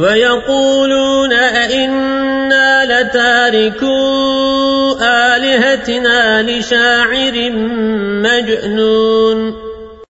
ويقولون أئنا لتاركو آلهتنا لشاعر مجنون